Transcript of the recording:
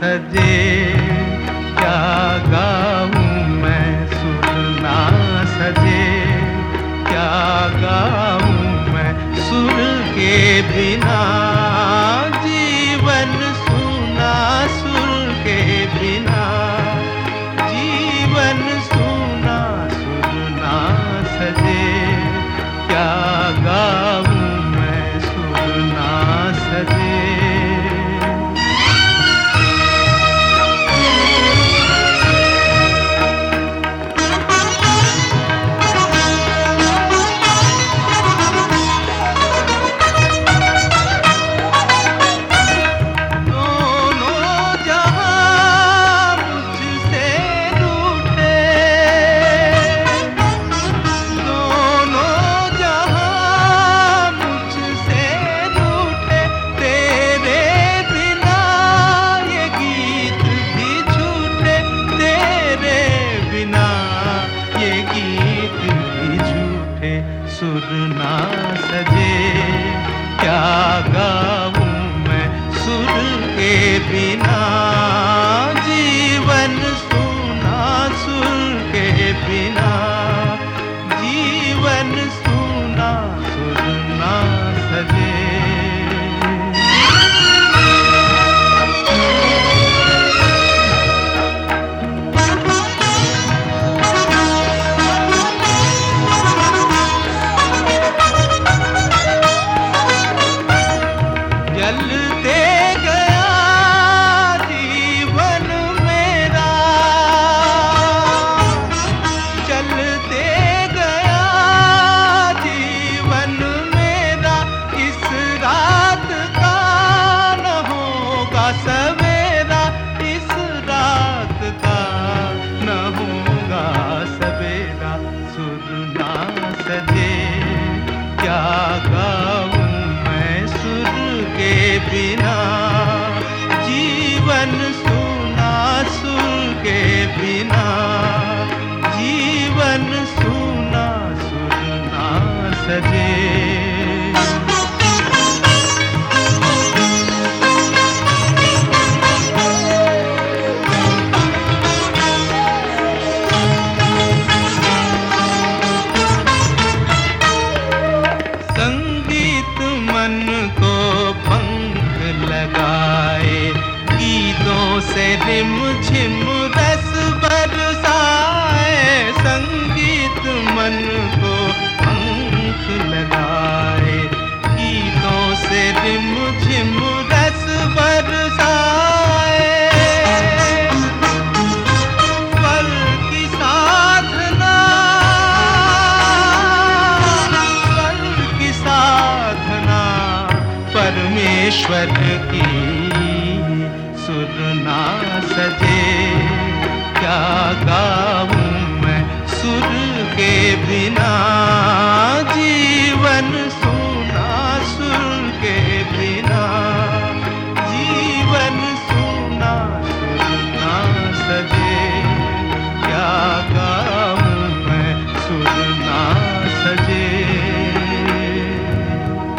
सजे। क्या गाऊं मैं सुनना सजे। क्या गाऊं मैं सुर के बिना सुर ना सजे। क्या गाऊं मैं सुर के बिना? सजे संगीत मन को लगाए गीतों से रिम झिम ईश्वर की सुरना सजे। क्या गाऊं मैं सुर के बिना?